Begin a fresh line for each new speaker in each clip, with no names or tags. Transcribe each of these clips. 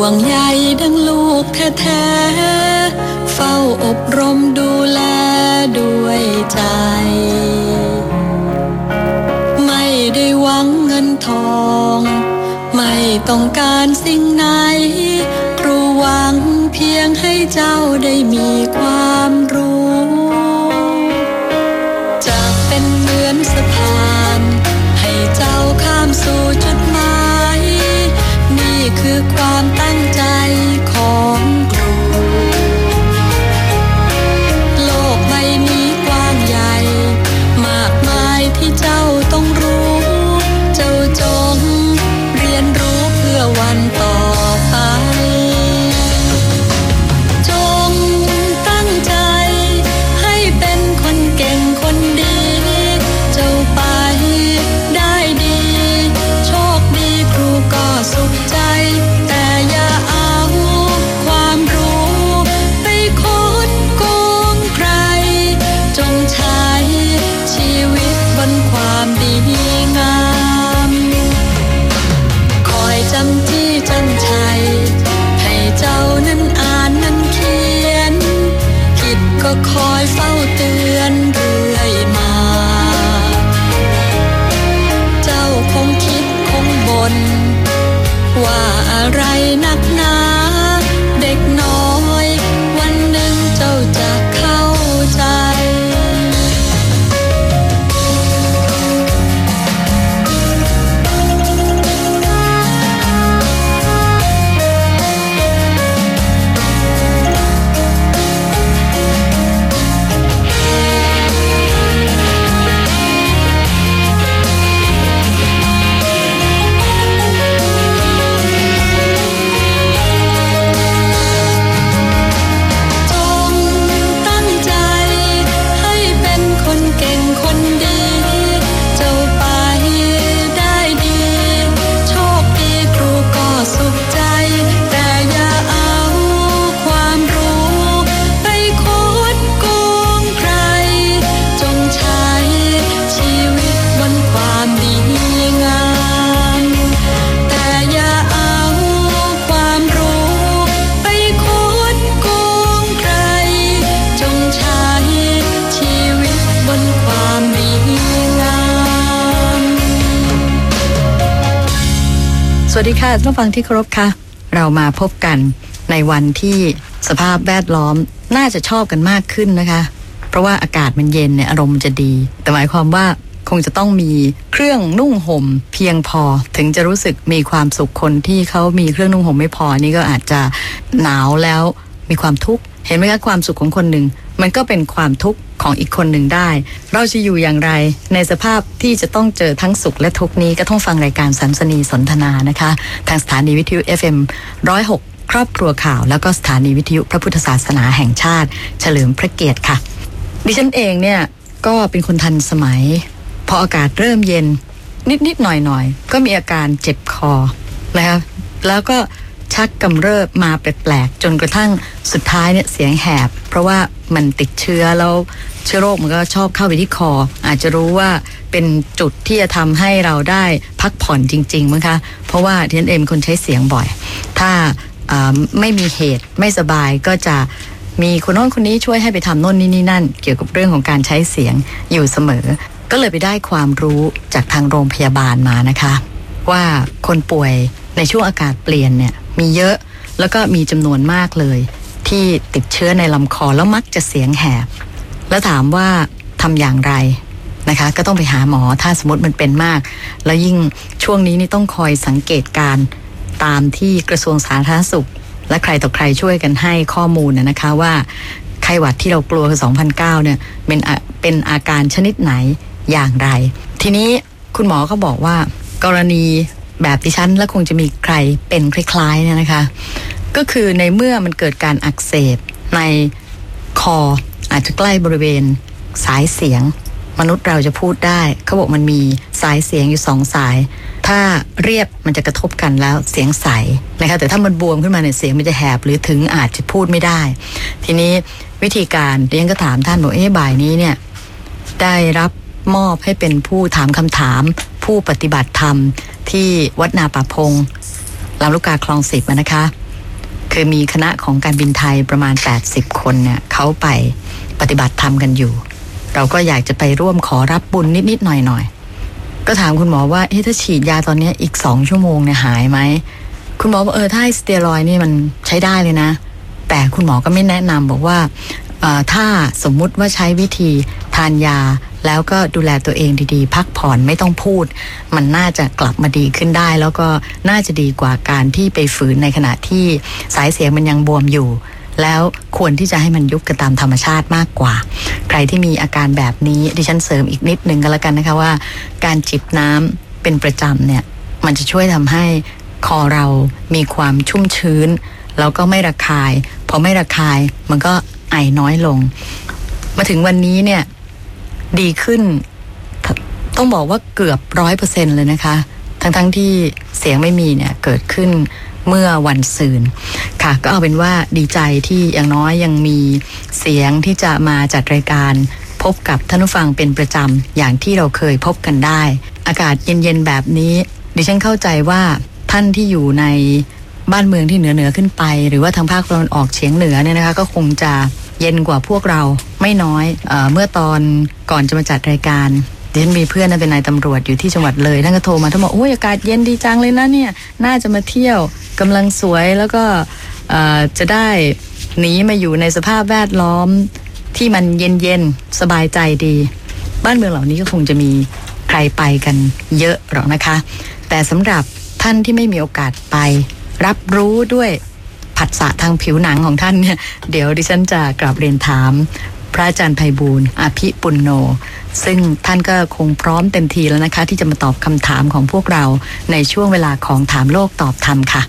วงใยดังลูกแท้ๆ เฝ้าอบรมดูแล ค่ะท่าน
ฟังที่เคารพค่ะ เรามาพบกันในวันที่สภาพแวดล้อมน่าจะชอบกันมากขึ้นนะคะ เพราะว่าอากาศมันเย็นเนี่ยอารมณ์จะดี แต่หมายความว่าคงจะต้องมีเครื่องนุ่งห่มเพียงพอถึงจะรู้สึกมีความสุขคนที่เขามีเครื่องนุ่งห่มไม่พอนี่ก็อาจจะหนาวแล้วมีความทุกข์เห็นไหมคะความสุขของคนหนึ่งมันก็เป็นความทุกข์ ของอีกคนหนึ่งได้ เราจะอยู่อย่างไรในสภาพที่จะต้องเจอทั้งสุขและทุกนี้ก็ต้องฟังรายการสันสนีสนทนานะคะ ทางสถานีวิทยุ FM 106 ครอบครัวข่าว แล้วก็สถานีวิทยุพระพุทธศาสนาแห่งชาติ เฉลิมพระเกียรติค่ะ ดิฉันเองเนี่ยก็เป็นคนทันสมัย พออากาศเริ่มเย็นนิดๆหน่อยๆก็มีอาการเจ็บคอนะคะแล้วก็ ชักกำเริบมาแปลกๆ จนกระทั่งสุดท้ายเนี่ยเสียงแหบ เพราะว่ามันติดเชื้อแล้วเชื้อโรคมันก็ชอบเข้าไปที่คอ อาจจะรู้ว่าเป็นจุดที่จะทำให้เราได้พักผ่อนจริงๆมั้งคะเพราะว่าทีนเองเป็นคนใช้เสียงบ่อย ถ้าอ่าไม่มีเหตุไม่สบายก็จะมีคนโน้นคนนี้ช่วยให้ไปทำโน่นนี่นี่นั่น เกี่ยวกับเรื่องของการใช้เสียงอยู่เสมอ ก็เลยไปได้ความรู้จากทางโรงพยาบาลมานะคะ ว่าคนป่วย ในช่วงอากาศเปลี่ยนเนี่ยมีเยอะแล้วก็มีจำนวนมากเลย ที่ติดเชื้อในลำคอแล้วมักจะเสียงแหบ แล้วถามว่าทำอย่างไรนะคะ ก็ต้องไปหาหมอถ้าสมมติมันเป็นมาก แล้วยิ่งช่วงนี้นี่ต้องคอยสังเกตการตามที่กระทรวงสาธารณสุข และใครต่อใครช่วยกันให้ข้อมูลนะคะว่าไข้หวัดที่เรากลัวคือ2009เนี่ยเป็นเป็นอาการชนิดไหนอย่างไร ทีนี้คุณหมอก็บอกว่ากรณี แบบดิฉันและคงจะมีใครเป็นคล้ายๆเนี่ยนะคะ ก็คือในเมื่อมันเกิดการอักเสบในคออาจจะใกล้บริเวณสายเสียง มนุษย์เราจะพูดได้ เขาบอกมันมีสายเสียงอยู่สองสาย ถ้าเรียบมันจะกระทบกันแล้วเสียงใสนะคะแต่ถ้ามันบวมขึ้นมาเนี่ยเสียงมันจะแหบหรือถึงอาจจะพูดไม่ได้ ทีนี้วิธีการเรียนก็ถามท่านบอกเอ๊ะบ่ายนี้เนี่ยได้รับมอบให้เป็นผู้ถามคำถาม ผู้ปฏิบัติธรรมที่วัดนาป่าพงลำลูกกาคลองสิบนะคะคือมีคณะของการบินไทยประมาณ 80 คนเนี่ยเขาไปปฏิบัติธรรมกันอยู่ เราก็อยากจะไปร่วมขอรับบุญนิดๆหน่อยๆ ก็ถามคุณหมอว่าเอ๊ะถ้าฉีดยาตอนนี้อีกสองชั่วโมงเนี่ยหายไหม คุณหมอบอกเออถ้าสเตียรอยนี่มันใช้ได้เลยนะ แต่คุณหมอก็ไม่แนะนำบอกว่าถ้าสมมุติว่าใช้วิธีทานยา แล้วก็ดูแลตัวเองดีๆ พักผ่อนไม่ต้องพูด มันน่าจะกลับมาดีขึ้นได้ แล้วก็น่าจะดีกว่าการที่ไปฝืนในขณะที่สายเสียงมันยังบวมอยู่ แล้วควรที่จะให้มันยุบกันตามธรรมชาติมากกว่า ใครที่มีอาการแบบนี้ดิฉันเสริมอีกนิดนึงก็แล้วกันนะคะว่า การจิบน้ำเป็นประจำเนี่ย มันจะช่วยทำให้คอเรามีความชุ่มชื้น แล้วก็ไม่ระคายพอไม่ระคายมันก็ไอน้อยลง มาถึงวันนี้เนี่ย ดีขึ้น ต้องบอกว่าเกือบร้อยเปอร์เซ็นเลยนะคะ ทั้งๆทที่เสียงไม่มีเนี่ยเกิดขึ้นเมื่อวันซืนค่ะ ก็เอาเป็นว่าดีใจที่อย่างน้อยยังมีเสียงที่จะมาจัดรายการพบกับท่านผู้ฟังเป็นประจำอย่างที่เราเคยพบกันได้ อากาศเย็นๆแบบนี้ ดิฉันเข้าใจว่าท่านที่อยู่ในบ้านเมืองที่เหนือเหนือขึ้นไป หรือว่าทางภาคตะวันออกเฉียงเหนือเนี่ยนะคะ ก็คงจะ เย็นกว่าพวกเราไม่น้อยเอเมื่อตอนก่อนจะมาจัดรายการดิฉันมีเพื่อนนะเป็นนายตำรวจอยู่ที่จังหวัดเลยท่านก็โทรมาท่านบอกโอ้ยอากาศเย็นดีจังเลยนะเนี่ย น่าจะมาเที่ยวกำลังสวยแล้วก็จะได้หนีมาอยู่ในสภาพแวดล้อมที่มันเย็นๆสบายใจดี บ้านเมืองเหล่านี้ก็คงจะมีใครไปกันเยอะหรอกนะคะ แต่สำหรับท่านที่ไม่มีโอกาสไป รับรู้ด้วย ผัสสะทางผิวหนังของท่านเนี่ยเดี๋ยวดิฉันจะกลับเรียนถาม พระอาจารย์ไพบูลอภิปุณโน ซึ่งท่านก็คงพร้อมเต็มทีแล้วนะคะ ที่จะมาตอบคำถามของพวกเราในช่วงเวลาของถามโลกตอบธรรมค่ะ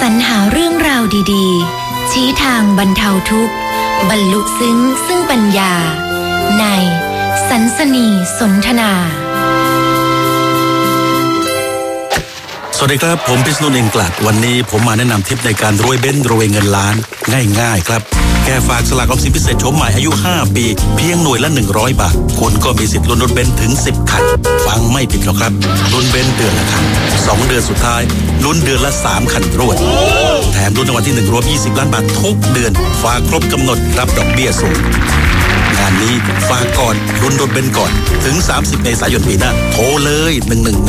สรรหาเรื่องราวดีๆ ชี้ทางบรรเทาทุกข์ บรรลุซึ้งซึ่งปัญญา ในสันสนีสนทนา
สวัสดีครับ ผมพิษณุเองกลัด วันนี้ผมมาแนะนำทิปในการรวยเบ้นรวยเงินล้าน ง่าย ๆ ครับ แค่ฝากสลากออมสินพิเศษโฉมใหม่อายุ 5 ปี เพียงหน่วยละ 100 บาท คุณก็มีสิทธิ์ลุ้นรถเบ้นถึง 10 คัน ฟังไม่ผิดหรอกครับลุ้นเบ้นเดือนละคัน2เดือนสุดท้ายลุ้นเดือนละ 3 คันรวด แถมลุ้นรางวัลที่ 1 รวม 20 ล้านบาททุกเดือน ฝากครบกำหนดรับดอกเบี้ยสูงงานนี้ฝากก่อนลุ้นรถเบนก่อน ถึง 30 เมษายนปีหน้าโทรเลย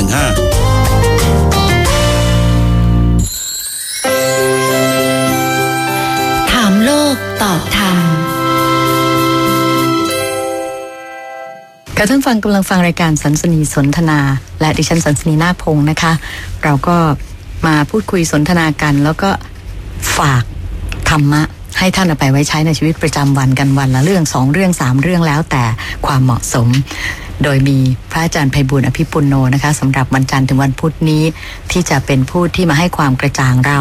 1115
ค่ะท่านฟังกำลังฟังรายการสันสนีสนทนา และดิฉันสันสนีนาพงศ์นะคะ เราก็มาพูดคุยสนทนากัน แล้วก็ฝากธรรมะให้ท่านเอาไปไว้ใช้ในชีวิตประจำวันกันวันละเรื่องสองเรื่องสามเรื่องแล้วแต่ความเหมาะสม โดยมีพระอาจารย์ไพบุญอภิปุโนนะคะสำหรับวันจันทร์ถึงวันพุธนี้ ที่จะเป็นผู้ที่มาให้ความกระจ่างเรา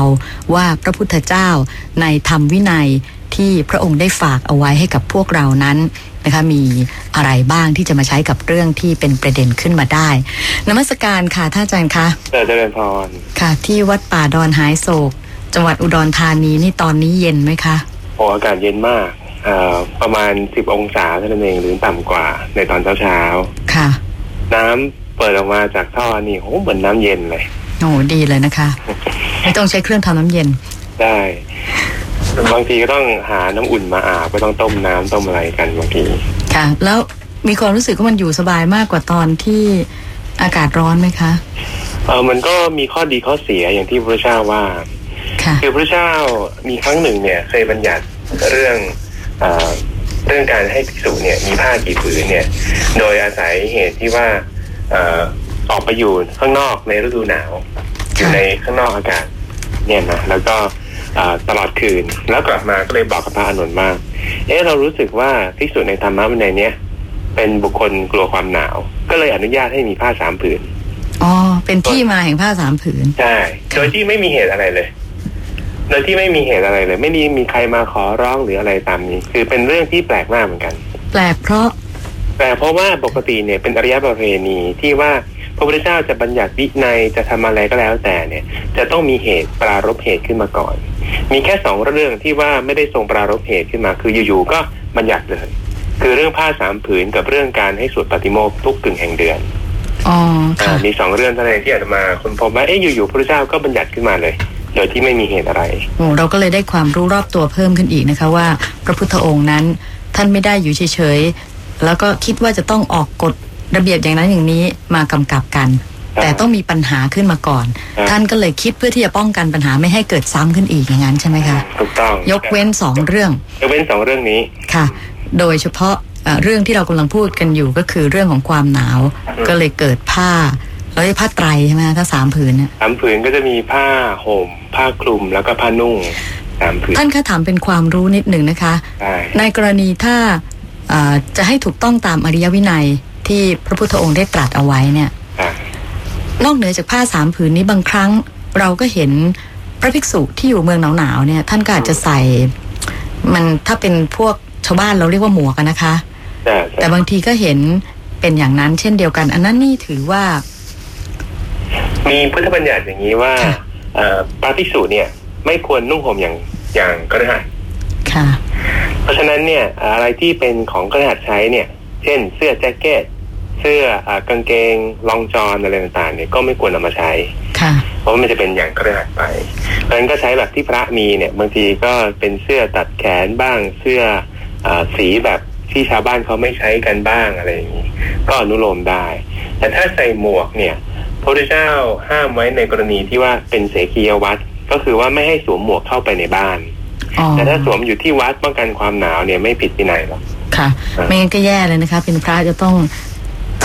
ว่าพระพุทธเจ้าในธรรมวินัย ที่พระองค์ได้ฝากเอาไว้ให้กับพวกเรานั้นนะคะมีอะไรบ้างที่จะมาใช้กับเรื่องที่เป็นประเด็นขึ้นมาได้นมัสการค่ะท่านอาจารย์คะ
เจริญเจริญพร
ค่ะ ที่วัดป่าดอนหายโศก จังหวัดอุดรธานีนี่ตอนนี้เย็นไหมคะ
โอ้อากาศเย็นมากเอ่อประมาณสิบองศาเท่านั้นเองหรือต่ำกว่าในตอนเช้าเช้า
ค่ะ
ๆน้ำเปิดออกมาจากท่อนี่โหเหมือนน้ำเย็นเลย
โอ้ดีเลยนะคะ ไม่ต้องใช้เครื่องทำน้ำเย็น
ได้ บางทีก็ต้องหาน้ำอุ่นมาอาบก็ต้องต้มน้ำต้มอะไรกันบางที
ค่ะ แล้วมีความรู้สึกว่ามันอยู่สบายมากกว่าตอนที่อากาศร้อนไหมคะ
เออมันก็มีข้อดีข้อเสียอย่างที่พระเจ้าว่า
ค่ะ
คือพระเจ้ามีครั้งหนึ่งเนี่ยเคยบัญญัติเรื่องเออเรื่องรื่องการให้ภิกษุเนี่ยมีผ้ากี่ผืนเนี่ย โดยอาศัยเหตุที่ว่าเอ่อออกไปอยู่ข้างนอกในฤดูหนาว อยู่ในข้างนอกอากาศ เนี่ยนะแล้วก็อ่า ตลอดคืน แล้วกลับมาก็เลยบอกกับพระอานนท์ว่าเอ๊ะเรารู้สึกว่าภิกษุในธรรมะวินัยเนี้ยเป็นบุคคลกลัวความหนาว ก็เลยอนุญาตให้มีผ้าสามผืน
อ๋อเป็นที่มาแห่งผ้าสามผืน
ใช่โดยที่ไม่มีเหตุอะไรเลย โดยที่ไม่มีเหตุอะไรเลย ไม่มีมีใครมาขอร้องหรืออะไรตามนี้ คือเป็นเรื่องที่แปลกมากเหมือนกัน
แปลกเพราะ
แต่เพราะว่าปกติเนี่ยเป็นอริยประเพณีที่ว่า พระพุทธเจ้าจะบัญญัติวินัยจะทำอะไรก็แล้วแต่เนี่ย จะต้องมีเหตุปรารบเหตุขึ้นมาก่อน มีแค่สองเรื่องที่ว่าไม่ได้ทรงปรารบเหตุขึ้นมา คืออยู่ๆก็บัญญัติเลย คือเรื่องผ้าสามผืนกับเรื่องการให้สวดปฏิโมกข์ทุกกึ่งแห่งเดือน
อ๋อ
อ่า
ค่ะ
มีสองเรื่องเท่านั้นเองที่อาจจะมาคนพบว่าเอ๊ะอยู่ๆพระพุทธเจ้าก็บัญญัติขึ้นมาเลยโดยที่ไม่มีเหตุอะไร
โอ้เราก็เลยได้ความรู้รอบตัวเพิ่มขึ้นอีกนะคะว่า พระพุทธองค์นั้นท่านไม่ได้อยู่เฉยๆ แล้วก็คิดว่าจะต้องออกกฎ ระเบียบอย่างนั้นอย่างนี้มากำกับกัน
ครับ
แต่ต้องมีปัญหาขึ้นมาก่อน
ครับ
ท่านก็เลยคิดเพื่อที่จะป้องกันปัญหาไม่ให้เกิดซ้ำขึ้นอีกอย่างนั้นใช่ไหมคะ
ถูกต้อง
ยกเว้นสองเรื่อง
ยกเว้นสองเรื่องนี้
ค่ะ โดยเฉพาะเอ่อเรื่องที่เรากำลังพูดกันอยู่ก็คือเรื่องของความหนาว
อืม
ก็เลยเกิดผ้าแล้วผ้าไตรใช่ไหมคะถ้าสามผืนเนี่ย
สามผืนก็จะมีผ้าห่มผ้าคลุมแล้วก็ผ้านุ่งสามผืน
ท่านคะถามเป็นความรู้นิดหนึ่งนะคะ
ใช่
ในกรณีถ้าเอ่อจะให้ถูกต้องตามอริยวินัย ที่พระพุทธองค์ได้ตรัสเอาไว้เนี่ย
อะ
นอกเหนือจากผ้าสามผืนนี้บางครั้งเราก็เห็นพระภิกษุที่อยู่เมืองหนาวๆเนี่ย ท่านก็อาจจะใส่ มันถ้าเป็นพวกชาวบ้านเราเรียกว่าหมวกอะนะคะ
แต่
แต่บางทีก็เห็นเป็นอย่างนั้นเช่นเดียวกัน อันนั้นนี่ถือว่า
มีพุทธบัญญัติอย่างนี้ว่า
ค่ะ
เอ่อพระภิกษุเนี่ย ไม่ควรนุ่งห่มอย่างอย่างกระหัต
ค่ะ
เพราะฉะนั้นเนี่ย อะไรที่เป็นของกระหัตใช้เนี่ย เช่น เสื้อแจ็คเก็ต เสื้ออากางเกงรองจอนอะไรต่างๆเนี่ยก็ไม่ควรเอามาใช้
ค่ะ
เพราะว่ามันจะเป็นอย่างกระหัตไป เพราะฉะนั้นก็ใช้แบบที่พระมีเนี่ยบางทีก็เป็นเสื้อตัดแขนบ้างเสื้ออาสีแบบที่ชาวบ้านเขาไม่ใช้กันบ้างอะไรอย่างนี้ก็อนุโลมได้ แต่ถ้าใส่หมวกเนี่ยพระพุทธเจ้าห้ามไว้ในกรณีที่ว่าเป็นเสกียวัตรก็คือว่าไม่ให้สวมหมวกเข้าไปในบ้าน
อ๋อ
แต่ถ้าสวมอยู่ที่วัดป้องกันความหนาวเนี่ยไม่ผิดที่ไหนหรอก
ค่ะ ไม่งั้นก็แย่เลยนะคะ เป็นพระจะต้อง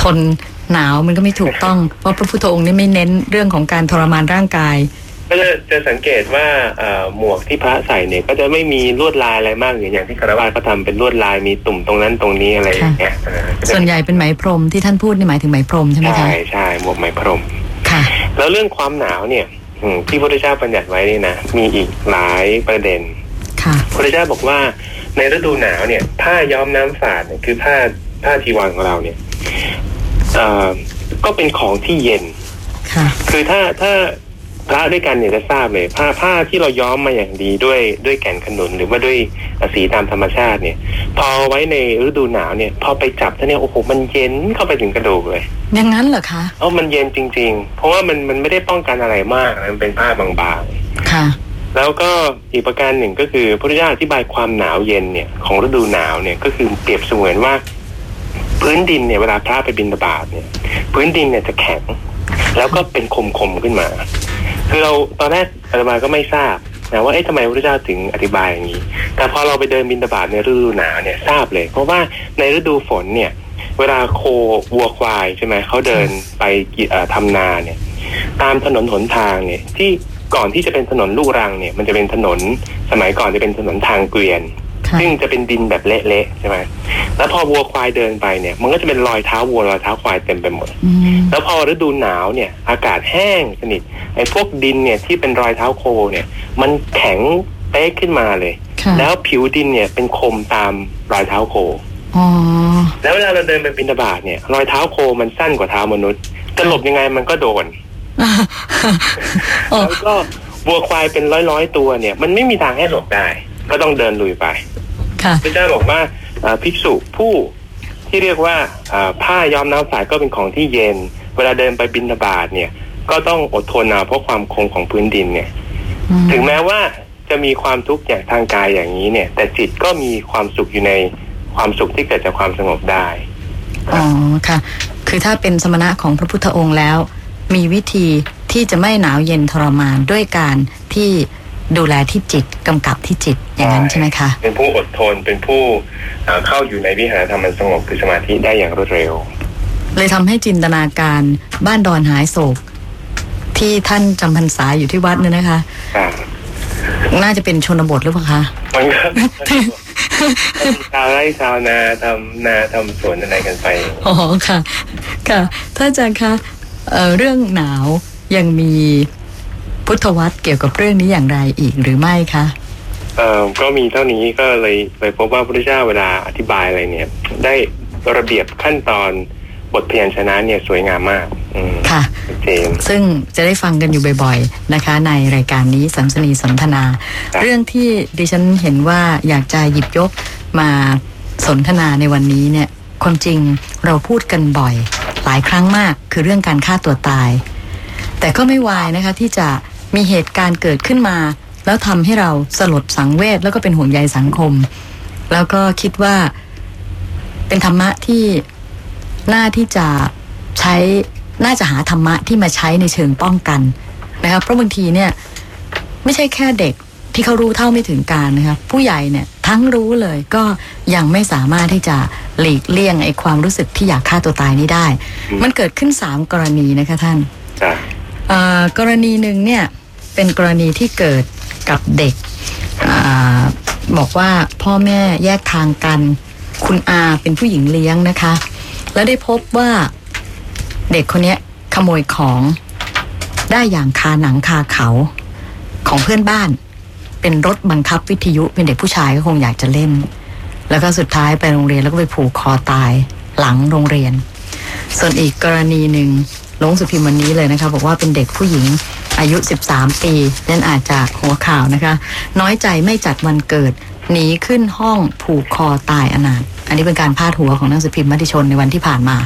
ทนหนาวมันก็ไม่ถูกต้อง เพราะพระพุทธองค์นี่ไม่เน้นเรื่องของการทรมานร่างกาย
ก็จะจะสังเกตว่าเอ่อหมวกที่พระใส่เนี่ย ก็จะไม่มีลวดลายอะไรมากอย่างอย่างที่คารวะเขาทำเป็นลวดลายมีตุ่มตรงนั้นตรงนี้อะไรอย่างเงี้ยเออก็จะ
ส่วนใหญ่เป็นไหมพรมที่ท่านพูดนี่หมายถึงไหมพรมใช่ไหม
ใช่
คะ
ใช่หมวกไหมพรม
ค่ะ
แล้วเรื่องความหนาวเนี่ยอืมที่พระพุทธเจ้าบัญญัติไว้นี่นะมีอีกหลายประเด็น
ค่ะ
พระพุทธเจ้าบอกว่าในฤดูหนาวเนี่ย ผ้าย้อมน้ำฝาดเนี่ยคือผ้าผ้าจีวรของเราเนี่ยเอ่อ ก็เป็นของที่เย็น
ค่ะ
คือถ้าถ้าพระด้วยกันเนี่ยจะทราบเลยผ้าผ้าที่เราย้อมมาอย่างดีด้วยด้วยแก่นขนุนหรือว่าด้วยสีตามธรรมชาติเนี่ย พอไว้ในฤดูหนาวเนี่ย พอไปจับท่าเนี่ยโอ้โหมันเย็นเข้าไปถึงกระดูกเลย
อย่างนั้นเหรอคะ
เอ้ามันเย็นจริง ๆ เพราะว่ามันมันไม่ได้ป้องกันอะไรมากมันเป็นผ้าบางๆ
ค่ะ
แล้วก็อีกประการหนึ่งก็คือพระพุทธเจ้าอธิบายความหนาวเย็นเนี่ยของฤดูหนาวเนี่ยก็คือเปรียบเสมือนว่า พื้นดินเนี่ยเวลาพระไปบินตบาตเนี่ยพื้นดินเนี่ยจะแข็ง แล้วก็เป็นคมๆขึ้นมา คือเราตอนแรกอาตมาก็ไม่ทราบนะว่าเอ๊ะทำไมพระเจ้าถึงอธิบายอย่างนี้ แต่พอเราไปเดินบินตบาตในฤดูหนาวเนี่ยทราบเลย เพราะว่าในฤดูฝนเนี่ย เวลาโควัวควายใช่ไหมเขาเดินไปกิเอ่อทำนาเนี่ย ตามถนนหนทางเนี่ยที่ก่อนที่จะเป็นถนนลูกรังเนี่ย มันจะเป็นถนนสมัยก่อนจะเป็นถนนทางเกวียน ซึ่งจะเป็นดินแบบเละๆใช่ไหมแล้วพอวัวควายเดินไปเนี่ย มันก็จะเป็นรอยเท้าวัวรอยเท้าควายเต็มไปหมด
อืม
แล้วพอฤดูหนาวเนี่ย อากาศแห้งสนิทไอ้พวกดินเนี่ยที่เป็นรอยเท้าโคเนี่ย มันแข็งเป๊กขึ้นมาเลย
ค่ะ
แล้วผิวดินเนี่ยเป็นคมตามรอยเท้าโค
อ๋อ
แล้วเวลาเราเดินไปบินบาตเนี่ย รอยเท้าโคมันสั้นกว่าเท้ามนุษย์จะหลบยังไงมันก็โดน
โอ้
แล้วก็วัวควายเป็นร้อยร้อยๆตัวเนี่ย มันไม่มีทางให้หลบได้ ก็ต้องเดินลุยไป
ค่ะ
พระเจ้าบอกว่าอ่าภิกษุผู้ที่เรียกว่าอ่าผ้าย้อมน้ำสายก็เป็นของที่เย็น เวลาเดินไปบินบาตเนี่ย ก็ต้องอดทนเอาเพราะความคงของพื้นดินเนี่ย
อืม
ถึงแม้ว่าจะมีความทุกข์อย่างทางกายอย่างนี้เนี่ย แต่จิตก็มีความสุขอยู่ในความสุขที่เกิดจากความสงบได้
อ๋อค่ะ คือถ้าเป็นสมณะของพระพุทธองค์แล้ว มีวิธีที่จะไม่หนาวเย็นทรมานด้วยการที่ ดูแลที่จิตกำกับที่จิตอย่างนั้นใช่ไหมคะ
เป็นผู้อดทนเป็นผู้เอ่อเข้าอยู่ในวิหารธรรมอันสงบคือสมาธิได้อย่างรวดเร็ว
เลยทำให้จินตนาการบ้านดอนหายโศก ที่ท่านจำพรรษาอยู่ที่วัดเนี่ยนะคะ
อ่า
น่าจะเป็นชนบทหรือเปล่าคะ
มันก็ชาวไร่ชาวนาทำนาทำสวนอะไรกันไป
อ๋อค่ะ ค่ะท่านอาจารย์คะเอ่อเรื่องหนาวยังมี พุทธวัตรเกี่ยวกับเรื่องนี้อย่างไรอีกหรือไม่คะ
เอ่อก็มีเท่านี้ก็เลยเลยพบว่าพระพุทธเจ้าเวลาอธิบายอะไรเนี่ย ได้ระเบียบขั้นตอนบทพยัญชนะเนี่ยสวยงามมากอืม
ค่ะ
ชัดเจน
ซึ่งจะได้ฟังกันอยู่บ่อยๆนะคะ ในรายการนี้สัมสนีสนทนา
ครับ
เรื่องที่ดิฉันเห็นว่าอยากจะหยิบยกมาสนทนาในวันนี้เนี่ย ความจริงเราพูดกันบ่อย หลายครั้งมากคือเรื่องการฆ่าตัวตาย แต่ก็ไม่วายนะคะที่จะ มีเหตุการณ์เกิดขึ้นมา แล้วทำให้เราสลดสังเวชแล้วก็เป็นห่วงใยสังคม แล้วก็คิดว่าเป็นธรรมะที่น่าที่จะใช้น่าจะหาธรรมะที่มาใช้ในเชิงป้องกันนะครับเพราะบางทีเนี่ย ไม่ใช่แค่เด็กที่เขารู้เท่าไม่ถึงการนะครับผู้ใหญ่เนี่ยทั้งรู้เลยก็ยังไม่สามารถที่จะหลีกเลี่ยงไอ้ความรู้สึกที่อยากฆ่าตัวตายนี้ได้
อืม
มันเกิดขึ้นสามกรณีนะคะท่าน
จ้ะ
เอ่อกรณีหนึ่งเนี่ย เป็นกรณีที่เกิดกับเด็กอบอกว่าพ่อแม่แยกทางกัน คุณอาเป็นผู้หญิงเลี้ยงนะคะ แล้วได้พบว่าเด็กคนนี้ขโมยของได้อย่างคาหนังคาเขาของเพื่อนบ้าน เป็นรถบังคับวิทยุเป็นเด็กผู้ชายก็คงอยากจะเล่น แล้วก็สุดท้ายไปโรงเรียนแล้วก็ไปผูกคอตายหลังโรงเรียน ส่วนอีกกรณีหนึ่งลงสือพิมวันนี้เลยนะคะ บอกว่าเป็นเด็กผู้หญิง อายุ 13 ปีนั่นอาจจะหัวข่าวนะคะ น้อยใจไม่จัดวันเกิดหนีขึ้นห้องผูกคอตายอนาถอันนี้เป็นการพาดหัวของหนังสือพิมพ์มติชนในวันที่ผ่านมา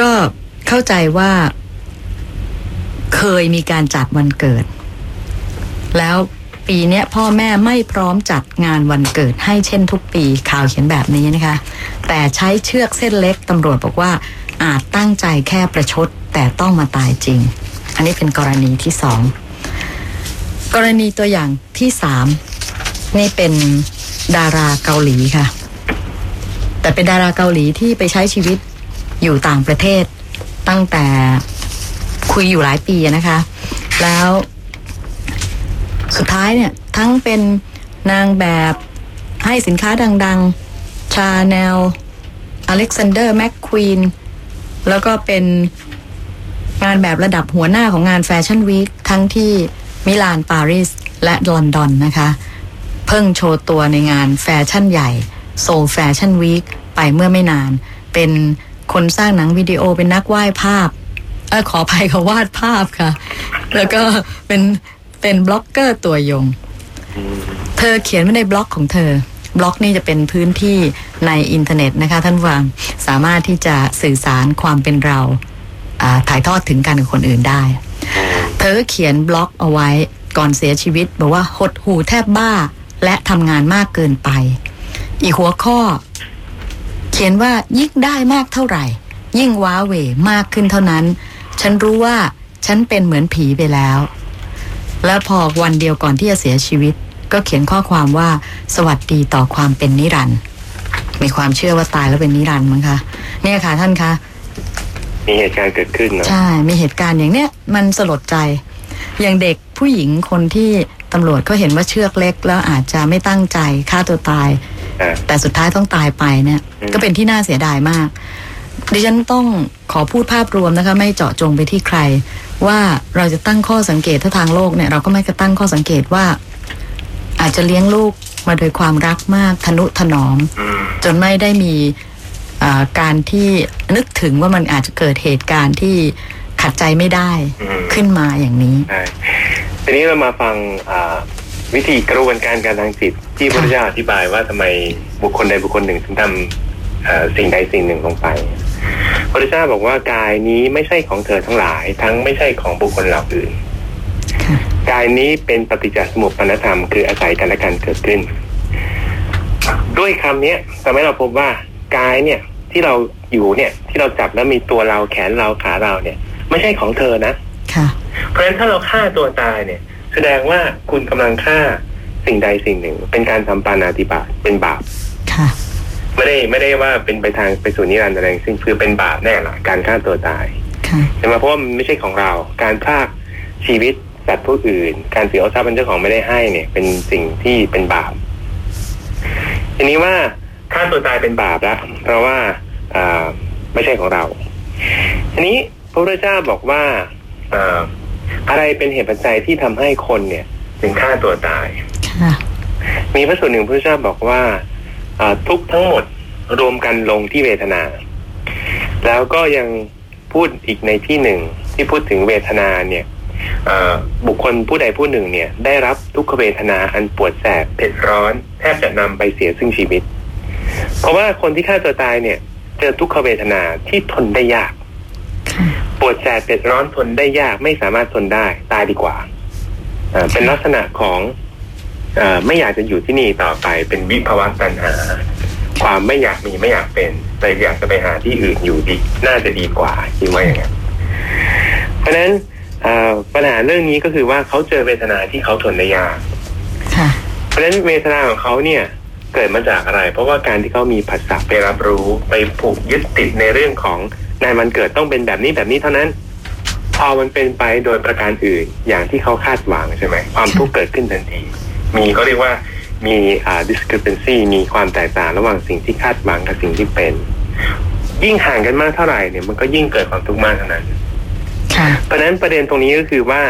ก็เข้าใจว่าเคยมีการจัดวันเกิด แล้วปีนี้พ่อแม่ไม่พร้อมจัดงานวันเกิดให้เช่นทุกปีข่าวเขียนแบบนี้นะคะ แต่ใช้เชือกเส้นเล็กตำรวจบอกว่าอาจตั้งใจแค่ประชดแต่ต้องมาตายจริง อันนี้เป็นกรณีที่สองกรณีตัวอย่างที่สามนี่เป็นดาราเกาหลีค่ะ แต่เป็นดาราเกาหลีที่ไปใช้ชีวิตอยู่ต่างประเทศ ตั้งแต่คุยอยู่หลายปีนะคะ แล้วสุดท้ายเนี่ย ทั้งเป็นนางแบบให้สินค้าดัง ๆ Chanel Alexander McQueen แล้วก็เป็น นางแบบระดับหัวหน้าของงาน Fashion Week ทั้งที่มิลานปารีสและลอนดอนนะคะ เพิ่งโชว์ตัวในงานแฟชั่นใหญ่โซล Fashion Week ไปเมื่อไม่นาน เป็นคนสร้างหนังวิดีโอเป็นนักวาดภาพเออขออภัยค่ะวาดภาพค่ะ แล้วก็เป็นเป็นบล็อกเกอร์ตัวยง เธอเขียนไว้ในบล็อกของเธอบล็อกนี่จะเป็นพื้นที่ในอินเทอร์เน็ตนะคะท่านผู้ฟังสามารถที่จะสื่อสารความเป็นเรา ถ่ายทอดถึงกันกับคนอื่นได้ เธอเขียนบล็อกเอาไว้ก่อนเสียชีวิต บอกว่าหดหู่แทบบ้า และทำงานมากเกินไป อีกหัวข้อ เขียนว่ายิ่งได้มากเท่าไหร่ ยิ่งว้าเหวมากขึ้นเท่านั้น ฉันรู้ว่าฉันเป็นเหมือนผีไปแล้ว แล้วพอวันเดียวก่อนที่จะเสียชีวิต ก็เขียนข้อความว่าสวัสดีต่อความเป็นนิรันดร์มีความเชื่อว่าตายแล้วเป็นนิรันดร์มั้งคะเนี่ยค่ะท่านคะ
มีเหตุการณ์เกิดขึ้นเนาะ
ใช่ มีเหตุการณ์อย่างเนี้ยมันสลดใจ อย่างเด็กผู้หญิงคนที่ตำรวจก็เห็นว่าเชือกเล็ก แล้วอาจจะไม่ตั้งใจฆ่าตัวตาย
อ่า
แต่สุดท้ายต้องตายไปเนี่ย
อืม
ก็เป็นที่น่าเสียดายมาก ดิฉันต้องขอพูดภาพรวมนะคะ ไม่เจาะจงไปที่ใคร ว่าเราจะตั้งข้อสังเกตถ้าทางโลกเนี่ยเราก็ไม่กระตั้งข้อสังเกตว่า อาจจะเลี้ยงลูกมาโดยความรักมากทนุถนอม
อืม
จนไม่ได้มีอ่า การที่นึกถึงว่ามันอาจจะเกิดเหตุการณ์ที่ขัดใจไม่ได้
อืม
ขึ้นมาอย่างนี้
ใช่ทีนี้เรามาฟังอ่าวิธีกระบวนการการทางจิต ที่พระพุทธเจ้าอธิบายว่าทำไมบุคคลใดบุคคลหนึ่งถึงทำเอ่อสิ่งใดสิ่งหนึ่งลงไปพระพุทธเจ้าบอกว่ากายนี้ไม่ใช่ของเธอทั้งหลาย ทั้งไม่ใช่ของบุคคลเหล่าอื่น
ค่ะ
กายนี้เป็นปฏิจจสมุปปนธรรมคืออาศัยกันและกันเกิดขึ้น ด้วยคำเนี้ยทำให้เราพบว่ากายเนี่ย ที่เราอยู่เนี่ย ที่เราจับแล้วมีตัวเราแขนเราขาเราเนี่ย ไม่ใช่ของเธอนะ
ค่ะ
เพราะฉะนั้นถ้าเราฆ่าตัวตายเนี่ย แสดงว่าคุณกำลังฆ่าสิ่งใดสิ่งหนึ่ง เป็นการทำปานาติบาตเป็นบาป
ค่ะ
ไม่ได้ไม่ได้ว่าเป็นไปทางไปสู่นิรันดร์อะไรทั้งสิ้นคือเป็นบาปแน่ละการฆ่าตัวตาย
ค่ะ
ใช่ไหมเพราะว่ามันไม่ใช่ของเรา การพรากชีวิตสัตว์ผู้อื่น การเสียเอาทรัพย์เป็นเจ้าของไม่ได้ให้เนี่ย เป็นสิ่งที่เป็นบาปทีนี้ว่าฆ่าตัวตายเป็นบาปแล้วเพราะว่าอ่า ไม่ใช่ของเราทีนี้พระพุทธเจ้าบอกว่าอ่าอะไรเป็นเหตุปัจจัยที่ทำให้คนเนี่ย ถึงฆ่าตัวตาย
ค่ะ
มีพระสูตรหนึ่งพระเจ้าบอกว่าอ่าทุกข์ทั้งหมดรวมกันลงที่เวทนา แล้วก็ยังพูดอีกในที่หนึ่งที่พูดถึงเวทนาเนี่ยอ่าบุคคลผู้ใดผู้หนึ่งเนี่ย ได้รับทุกขเวทนาอันปวดแสบเผ็ดร้อน แทบจะนำไปเสียซึ่งชีวิต เพราะว่าคนที่ฆ่าตัวตายเนี่ย เจอทุกขเวทนาที่ทนได้ยาก
ค่ะ
ปวดแสบเผ็ดร้อนทนได้ยากไม่สามารถทนได้ตายดีกว่าอ่าเป็นลักษณะของเออไม่อยากจะอยู่ที่นี่ต่อไปเป็นวิภาวะตัณหา ความไม่อยากมีไม่อยากเป็นแต่อยากจะไปหาที่อื่นอยู่ดีน่าจะดีกว่าคิดว่าอย่างนั้นเพราะฉะนั้นเอ่อปัญหาเรื่องนี้ก็คือว่าเขาเจอเวทนาที่เขาทนได้ยาก
ค่ะ
เพราะฉะนั้นเวทนาของเขาเนี่ย เกิดมาจากอะไร เพราะว่าการที่เขามีผัสสะไปรับรู้ไปผูกยึดติดในเรื่องของในวันเกิดต้องเป็นแบบนี้แบบนี้เท่านั้น พอมันเป็นไปโดยประการอื่นอย่างที่เขาคาดหวังใช่ไหมความทุกข์เกิดขึ้นทันทีมีเขาเรียกว่ามีอ่า discrepancy มีความแตกต่างระหว่างสิ่งที่คาดหวังกับสิ่งที่เป็น ยิ่งห่างกันมากเท่าไหร่เนี่ยมันก็ยิ่งเกิดความทุกข์มากเท่านั้น
ค่ะ
เพราะฉะนั้นประเด็นตรงนี้ก็คือว่า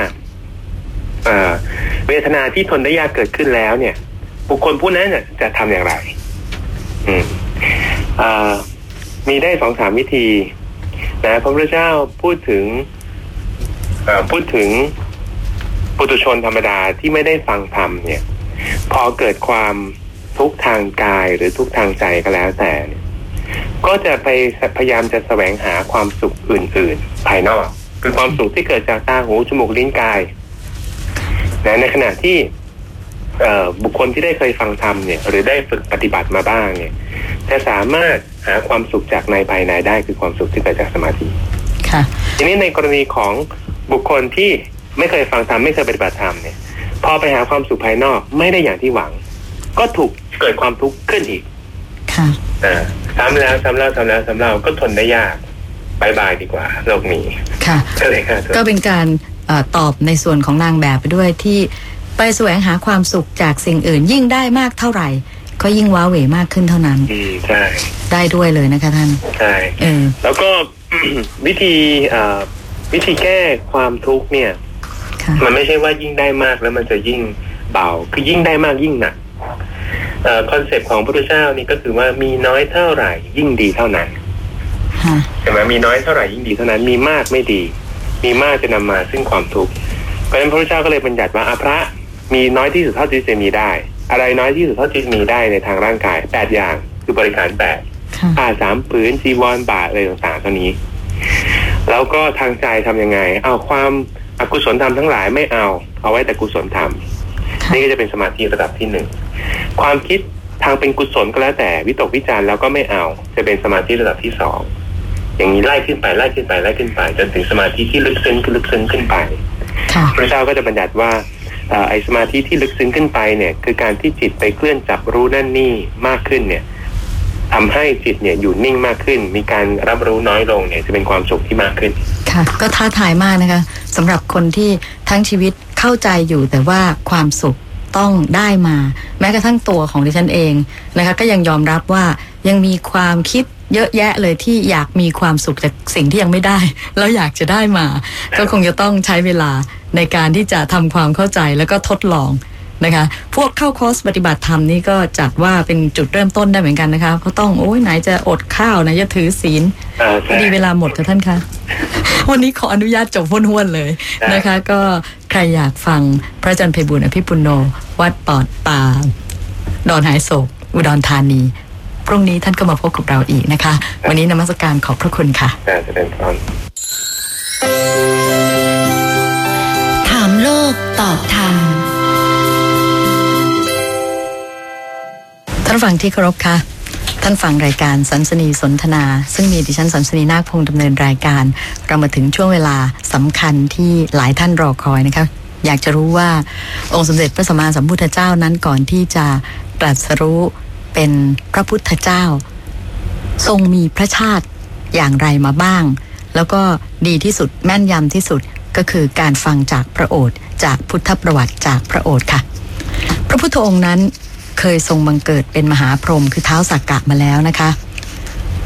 เอ่อเวทนาที่ทนได้ยากเกิดขึ้นแล้วเนี่ย บุคคลผู้นั้นเนี่ยจะทำอย่างไร อืมอ่ามีได้สองสามวิธีนะพระพุทธเจ้าพูดถึงอ่อพูดถึงปุถุชนธรรมดาที่ไม่ได้ฟังธรรมเนี่ย พอเกิดความทุกข์ทางกายหรือทุกข์ทางใจก็แล้วแต่เนี่ยก็จะไปพยายามจะแสวงหาความสุขอื่น ๆ ภายนอก คือความสุขที่เกิดจากตาหูจมูกลิ้นกายนะในขณะที่ บุคคลที่ได้เคยฟังธรรมเนี่ยหรือได้ฝึกปฏิบัติมาบ้างเนี่ยจะสามารถหาความสุขจากในภายในได้คือความสุขที่เกิดจากสมาธิ
ค่ะ
ทีนี้ในกรณีของบุคคลที่ไม่เคยฟังธรรมไม่เคยปฏิบัติธรรมเนี่ยพอไปหาความสุขภายนอกไม่ได้อย่างที่หวัง ก็ถูกเกิดความทุกข์ขึ้นอีก
ค่ะ
อ่าซ้ำแล้วซ้ำแล้วซ้ำแล้วซ้ำเล่าก็ทนได้ยากบายบายดีกว่าโลกนี้
ค่ะ
ก็เลยค่ะ
ก็เป็นการเออตอบในส่วนของนางแบบไปด้วยที่ ไปแสวงหาความสุขจากสิ่งอื่นยิ่งได้มากเท่าไหร่ ก็ยิ่งว้าเหวมากขึ้นเท่านั้น
อืมใช่
ได้ด้วยเลยนะคะท่าน
ใช่
เออ
แล้วก็ วิธีอ่าวิธีแก้ความทุกข์เนี่ย
ค่ะ
มันไม่ใช่ว่ายิ่งได้มากแล้วมันจะยิ่งเบา คือยิ่งได้มากยิ่งหนัก concept ของพระพุทธเจ้านี่ก็คือว่ามีน้อยเท่าไหร่ยิ่งดีเท่านั้น
ค่ะ
ใช่ไหมมีน้อยเท่าไหร่ยิ่งดีเท่านั้น มีมากไม่ดี มีมากจะนำมาซึ่งความทุกข์เพราะฉะนั้นพระพุทธเจ้าก็เลยบัญญัติว่าอาพระ มีน้อยที่สุดเท่าที่จะมีได้ อะไรน้อยที่สุดเท่าที่จะมีได้ในทางร่างกายแปดอย่างคือบริขารแปด
ค่ะ
ผ้าสามผืนจีวรบาตรอะไรต่างๆเท่านี้ แล้วก็ทางใจทำยังไง เอาความอกุศลธรรมทั้งหลายไม่เอา เอาไว้แต่กุศลธรรม
ค่ะ
นี่ก็จะเป็นสมาธิระดับที่หนึ่งความคิดทางเป็นกุศลก็แล้วแต่วิตกวิจารณ์แล้วก็ไม่เอา จะเป็นสมาธิระดับที่สองอย่างนี้ไล่ขึ้นไปไล่ขึ้นไปไล่ขึ้นไปจนถึงสมาธิที่ลึกซึ้งขึ้นลึกซึ้งขึ้นไป
ค่ะ
พระเจ้าก็จะบัญญัติว่าเอ่อ ไอสมาธิที่ลึกซึ้งขึ้นไปเนี่ยคือการที่จิตไปเคลื่อนจับรู้นั่นนี่มากขึ้นเนี่ยทำให้จิตเนี่ยอยู่นิ่งมากขึ้น มีการรับรู้น้อยลงเนี่ยจะเป็นความสุขที่มากขึ้น
ค่ะ ก็ท้าทายมากนะคะสำหรับคนที่ทั้งชีวิตเข้าใจอยู่แต่ว่าความสุขต้องได้มา แม้กระทั่งตัวของดิฉันเองนะคะก็ยังยอมรับว่ายังมีความคิด เยอะแยะเลยที่อยากมีความสุขจากสิ่งที่ยังไม่ได้ แล้วอยากจะได้มา ก็คงจะต้องใช้เวลาในการที่จะทำความเข้าใจแล้วก็ทดลองนะคะ พวกเข้าคอร์สปฏิบัติธรรมนี่ก็จัดว่าเป็นจุดเริ่มต้นได้เหมือนกันนะคะ เพราะต้องโอ้ยไหนจะอดข้าวไหนจะถือศีล
อ่า
พ
ใช่
อดีเวลาหมดค่ะท่านคะวันนี้ขออนุญาตจบห้วนๆเลย
ได้
นะคะ ก็ใครอยากฟังพระอาจารย์ไพบุญอภิปุโน วัดปอดป่าดอนหายโศกอุดรธานี พรุ่งนี้ท่านก็มาพบกับเราอีกนะคะ วันนี้นมัสการขอบพระคุณค่ะ
อ่าจะเป็นตอน
ถามโลกตอบธรรม
ท่านฟังที่เคารพค่ะท่านฟังรายการสันสนีสนทนา ซึ่งมีดิฉันสันสนีนาคพงษ์ดำเนินรายการ เรามาถึงช่วงเวลาสำคัญที่หลายท่านรอคอยนะคะอยากจะรู้ว่าองค์สมเด็จพระสัมมาสัมพุทธเจ้านั้นก่อนที่จะตรัสรู้ เป็นพระพุทธเจ้า ทรงมีพระชาติอย่างไรมาบ้าง แล้วก็ดีที่สุดแม่นยำที่สุดก็คือการฟังจากพระโอษฐ์จากพุทธประวัติจากพระโอษฐ์ค่ะ พระพุทธองค์นั้นเคยทรงบังเกิดเป็นมหาพรหมคือเท้าสักกะมาแล้วนะคะ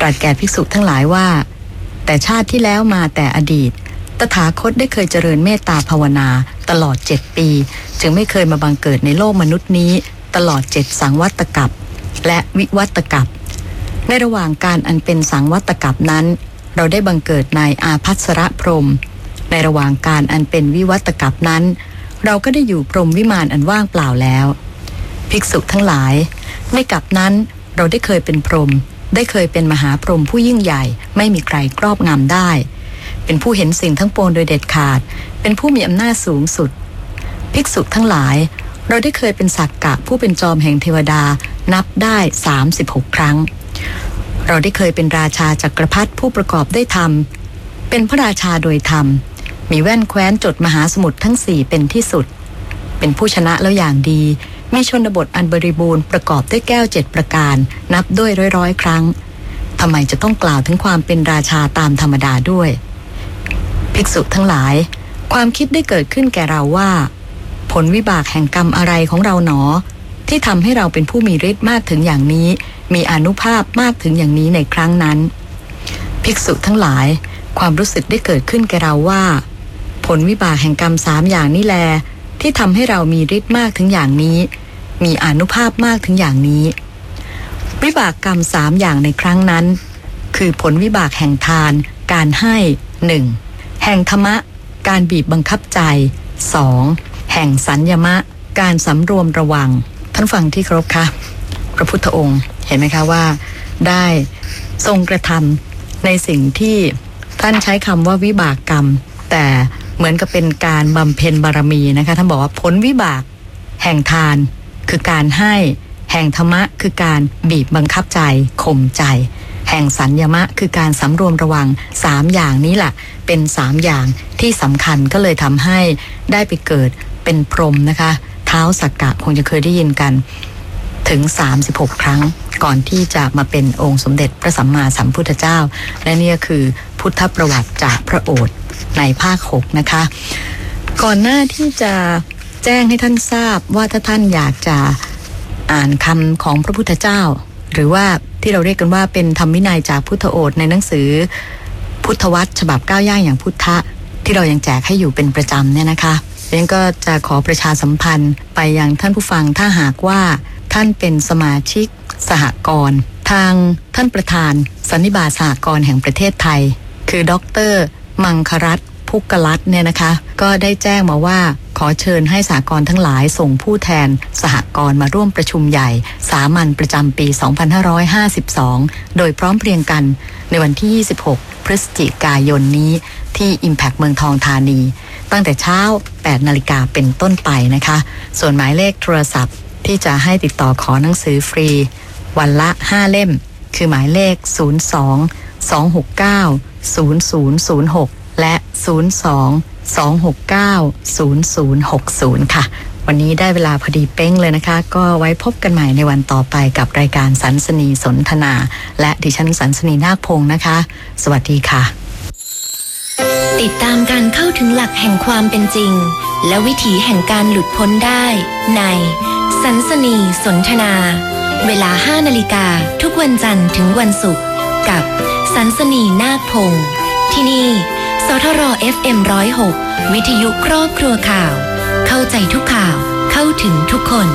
ตรัสแก่ภิกษุทั้งหลายว่า แต่ชาติที่แล้วมาแต่อดีต ตถาคตได้เคยเจริญเมตตาภาวนาตลอดเจ็ดปี จึงไม่เคยมาบังเกิดในโลกมนุษย์นี้ ตลอดเจ็ดสังวัตกับ และวิวัตกับ ในระหว่างการอันเป็นสังวัตกับนั้น เราได้บังเกิดในอาพัสระพรม ในระหว่างการอันเป็นวิวัตกับนั้น เราก็ได้อยู่พรมวิมานอันว่างเปล่าแล้ว ภิกษุทั้งหลาย ในกับนั้นเราได้เคยเป็นพรม ได้เคยเป็นมหาพรมผู้ยิ่งใหญ่ไม่มีใครครอบงำได้ เป็นผู้เห็นสิ่งทั้งปวงโดยเด็ดขาด เป็นผู้มีอำนาจสูงสุด ภิกษุทั้งหลายเราได้เคยเป็นสักกะผู้เป็นจอมแห่งเทวดา นับได้ 36 ครั้ง เราได้เคยเป็นราชาจักรพรรดิผู้ประกอบด้วยธรรม เป็นพระราชาโดยธรรม มีแว่นแคว้นจดมหาสมุทรทั้งสี่เป็นที่สุด เป็นผู้ชนะแล้วอย่างดี มีชนบทอันบริบูรณ์ประกอบด้วยแก้วเจ็ดประการ นับด้วยร้อยร้อยๆครั้งทำไมจะต้องกล่าวถึงความเป็นราชาตามธรรมดาด้วย ภิกษุทั้งหลาย ความคิดได้เกิดขึ้นแก่เราว่า ผลวิบากแห่งกรรมอะไรของเราหนอ ที่ทำให้เราเป็นผู้มีฤทธิ์มากถึงอย่างนี้ มีอนุภาพมากถึงอย่างนี้ในครั้งนั้น ภิกษุทั้งหลาย ความรู้สึกได้เกิดขึ้นแก่เราว่า ผลวิบากแห่งกรรมสามอย่างนี้แล ที่ทำให้เรามีฤทธิ์มากถึงอย่างนี้ มีอนุภาพมากถึงอย่างนี้ วิบากกรรมสามอย่างในครั้งนั้น คือผลวิบากแห่งทาน การให้หนึ่งแห่งธรรมะ การบีบบังคับใจสองแห่งสัญญมะ การสำรวมระวัง ท่านฟังที่เคารพคะพระพุทธองค์เห็นไหมคะว่า ได้ทรงกระทำในสิ่งที่ท่านใช้คำว่าวิบากกรรม แต่เหมือนกับเป็นการบำเพ็ญบารมีนะคะท่านบอกว่าผลวิบากแห่งทานคือการให้แห่งธรรมะคือการบีบบังคับใจข่มใจ แห่งสัญญมะคือการสำรวมระวังสามอย่างนี้แหละเป็นสามอย่างที่สำคัญก็เลยทำให้ได้ไปเกิดเป็นพรหมนะคะ เท้าสักกะคงจะเคยได้ยินกันถึง 36 ครั้งก่อนที่จะมาเป็นองค์สมเด็จพระสัมมาสัมพุทธเจ้า และนี่ก็คือพุทธประวัติจากพระโอษฐ์ในภาค 6 นะคะ ก่อนหน้าที่จะแจ้งให้ท่านทราบว่าถ้าท่านอยากจะอ่านคำของพระพุทธเจ้า หรือว่าที่เราเรียกกันว่าเป็นธรรมวินัยจากพุทธโอษฐ์ในหนังสือ พุทธวัตรฉบับก้าวย่างอย่างพุทธะที่เรายังแจกให้อยู่เป็นประจำเนี่ยนะคะ เรนก็จะขอประชาสัมพันธ์ไปยังท่านผู้ฟังถ้าหากว่าท่านเป็นสมาชิกสหกรณ์ทางท่านประธานสันนิบาตสหกรณ์แห่งประเทศไทย คือดร มังครัต พุกลัตน์เนี่ยนะคะ ก็ได้แจ้งมาว่าขอเชิญให้สหกรณ์ทั้งหลายส่งผู้แทนสหกรณ์มาร่วมประชุมใหญ่ สามัญประจำปี 2552 โดยพร้อมเพรียงกันในวันที่ 26 พฤศจิกายนนี้ที่ Impact เมืองทองธานี ตั้งแต่เช้า 8 นาฬิกาเป็นต้นไปนะคะ ส่วนหมายเลขโทรศัพท์ที่จะให้ติดต่อขอหนังสือฟรี วันละ 5 เล่ม คือหมายเลข 02 269 0006 และ 02 269 0060 ค่ะ วันนี้ได้เวลาพอดีเป้งเลยนะคะ ก็ไว้พบกันใหม่ในวันต่อไปกับรายการสันสนีสนทนา และดิฉันสันสนีนาคพงศ์นะคะ สวัสดีค่ะ
ติดตามการเข้าถึงหลักแห่งความเป็นจริง และวิถีแห่งการหลุดพ้นได้ ในสันสนีสนทนา เวลา 5 นาฬิกาทุกวันจันทร์ถึงวันศุกร์กับสันสนีนาคพงศ์ที่นี่ สทร FM 106 วิทยุครอบครัวข่าว เข้าใจทุกข่าว เข้าถึงทุกคน